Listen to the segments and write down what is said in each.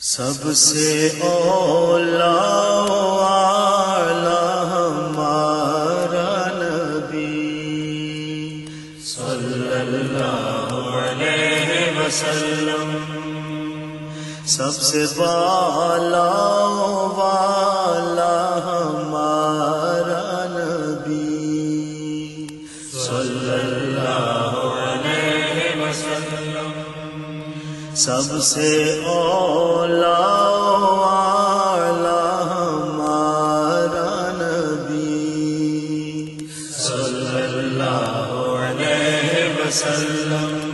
سب سے اولا والا ہمارا نبی۔ صلی اللہ علیہ وسلم۔ سب سے بالا والا ہمارا نبی۔ صلی اللہ سب سے اولا ہمارا نبی۔ صلی اللہ علیہ وسلم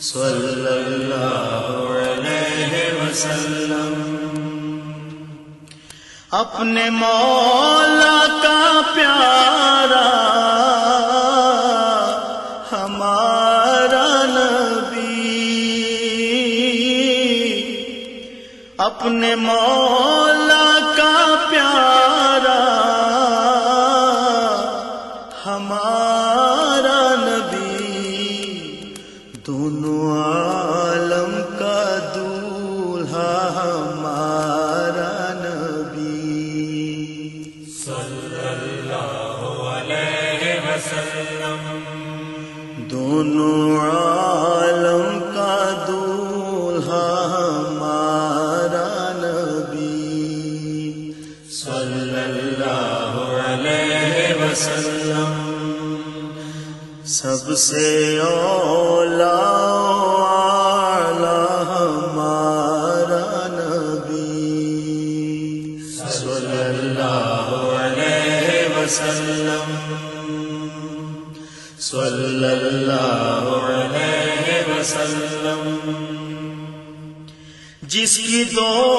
صلی اللہ علیہ وسلم۔ اپنے مولا کا پیارا اپنے مولا کا پیارا ہمارا نبی دونوں عالم کا دولہا ہمارا نبی۔ دونوں عالم وسلم، سب سے اولا والا ہمارا نبی۔ صلی اللہ علیہ وسلم، صلی اللہ علیہ وسلم۔ جس کی دو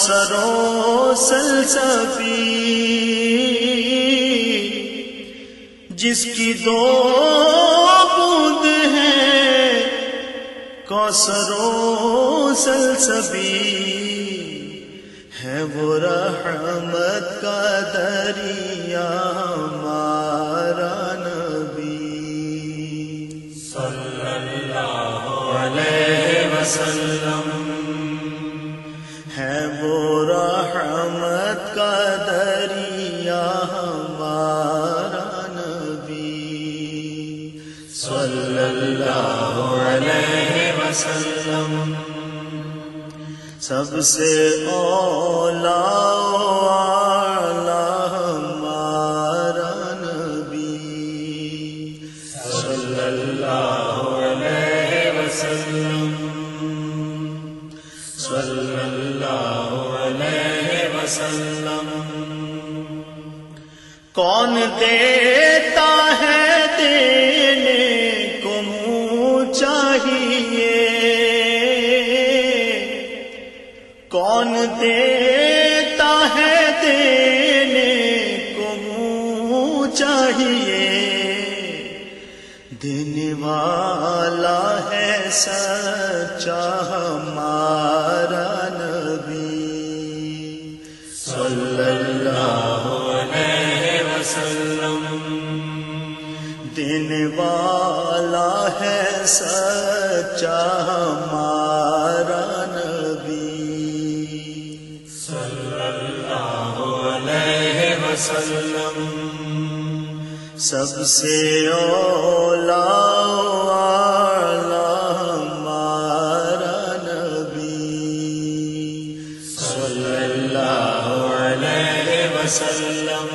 کوسرو سلسفی جس کی دو بوند ہیں کوسرو سلسبی ہے وہ رحمت کا دریا ہمارا نبی۔ صلی اللہ علیہ وسلم۔ سب سے اولا ہمارا نبی۔ صلی اللہ علیہ وسلم۔ صلی اللہ علیہ وسلم۔ کون دیتا دیتا ہے دینے کو چاہیے۔ دینے والا ہے سچا ہمارا نبی۔ صلی اللہ علیہ وسلم۔ دینے والا ہے سچا ہمارا وسلم، سب سے اولا ہمارا نبی۔ صلی اللہ علیہ وسلم،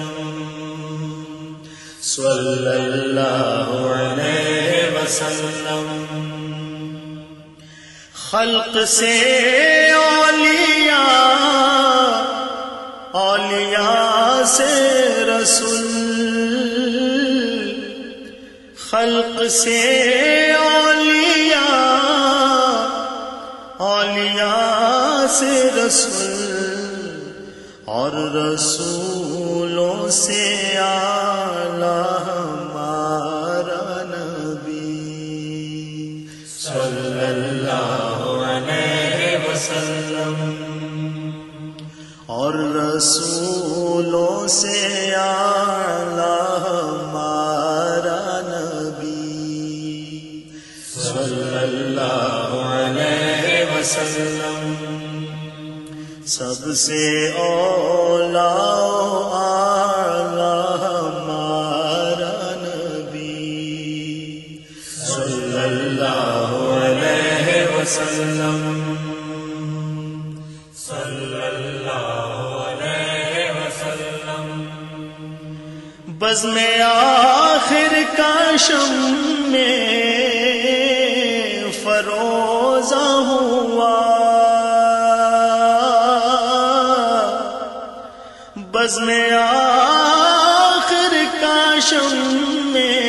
صلی اللہ علیہ وسلم۔ خلق سے اولیاء اولیاء سے رسول خلق سے اولیاء اولیاء سے رسول اور رسولوں سے آ رسولوں سے آلہ ہمارا نبی۔ صلی اللہ علیہ وسلم۔ سب سے اولا اعلی ہمارا نبی۔ صلی اللہ علیہ وسلم۔ بز میں آخر کا شم میں فروزہ ہوا۔ بز میں آخر کا شم میں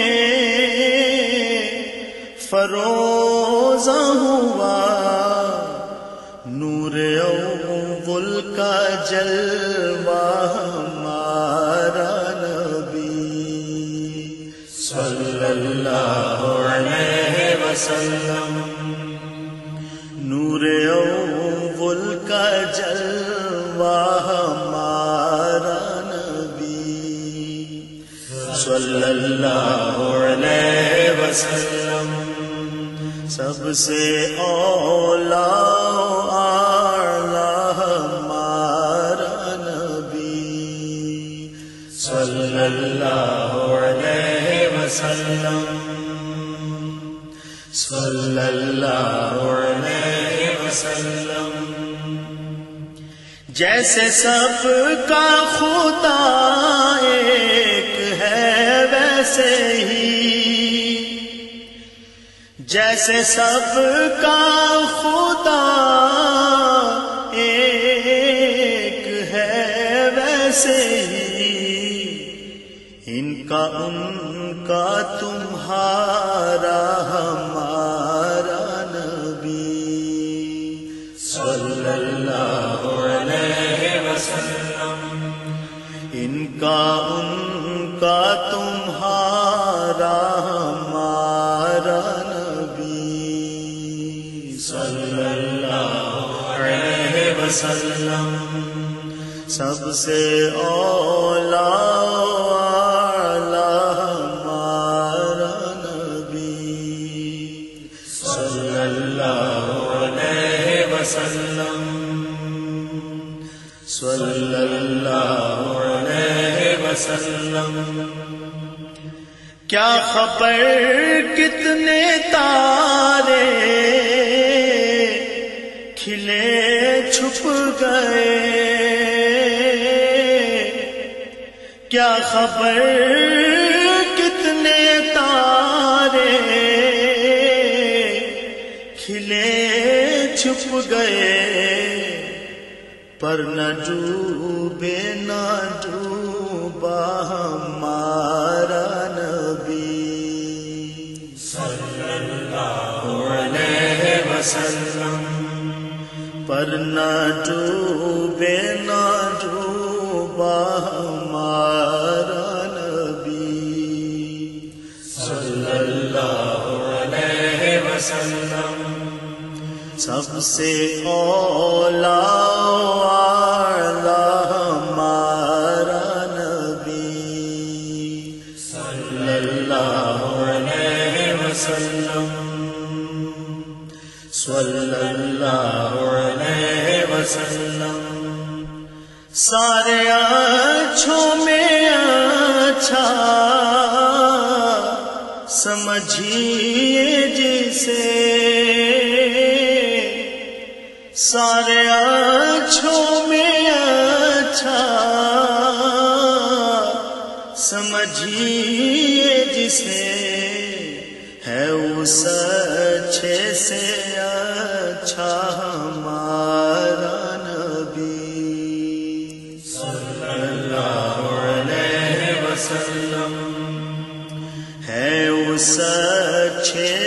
فروزہ ہوا۔ نور اول کا جلوہ وسلم۔ نور اول کا جلوہ ہمارا نبی۔ صلی اللہ علیہ وسلم۔ سب سے اولا ہمارا نبی۔ صلی اللہ علیہ وسلم۔ صلی اللہ علیہ وسلم. جیسے سب کا خدا ایک ہے، ویسے ہی۔ جیسے سب کا خدا ایک ہے، ویسے ہی۔ ان کا ان کا تمہارا ہمارا صلی اللہ علیہ وسلم. ان کا ان کا تمہارا ہمارا نبی. صلی اللہ علیہ وسلم. سب سے اولا کیا خبر کتنے تارے کھلے چھپ گئے؟ کیا خبر کتنے تارے کھلے چھپ گئے؟ پر نہ ڈوبے نہ ڈوبا وسلم، پر نہ ڈوبے، نہ ڈوبا ہمارا نبی۔ صلی اللہ علیہ وسلم، سب سے اولا وسلم سارے اچھوں میں اچھا سمجھیے جسے۔ سارے اچھوں میں اچھا سمجھیے جسے۔ ہے اس اچھے سے اچھا ہمارا۔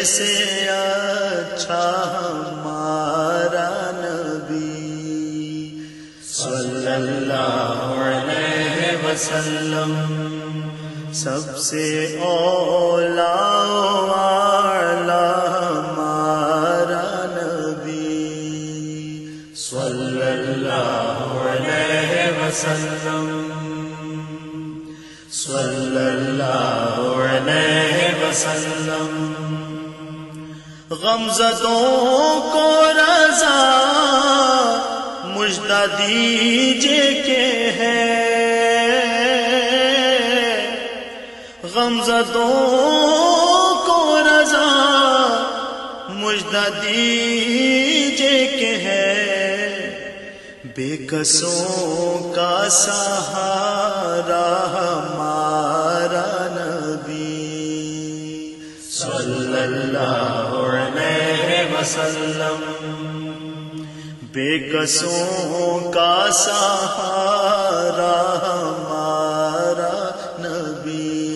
سے اچھا ہمارا نبی صلی اللہ علیہ وسلم سب سے اولا اعلی ہمارا نبی صلی اللہ علیہ وسلم صلی اللہ علیہ وسلم غمزدوں کو رضا مجدہ دیجے کے ہے۔ غمزدوں کو رضا مجدہ دیجے کے ہے۔ بے کسوں کا سہارا ہمارا وسلم۔ بے کسوں کا سہارا ہمارا نبی۔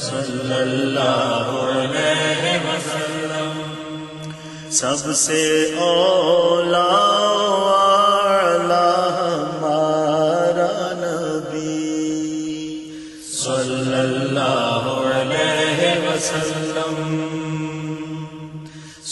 صلی اللہ علیہ وسلم۔ سب سے اولا صلی اللہ علیہ وسلم۔